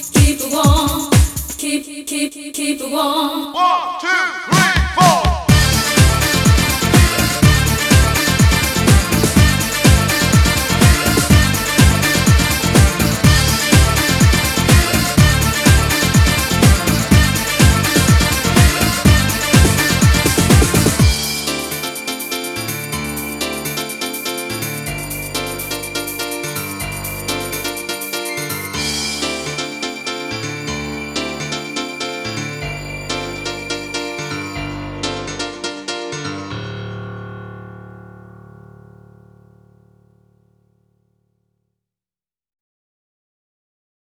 keep it warm. Keep, keep, keep it warm. One, two, three.